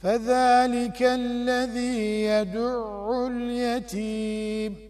فذلك الذي يدع اليتيم.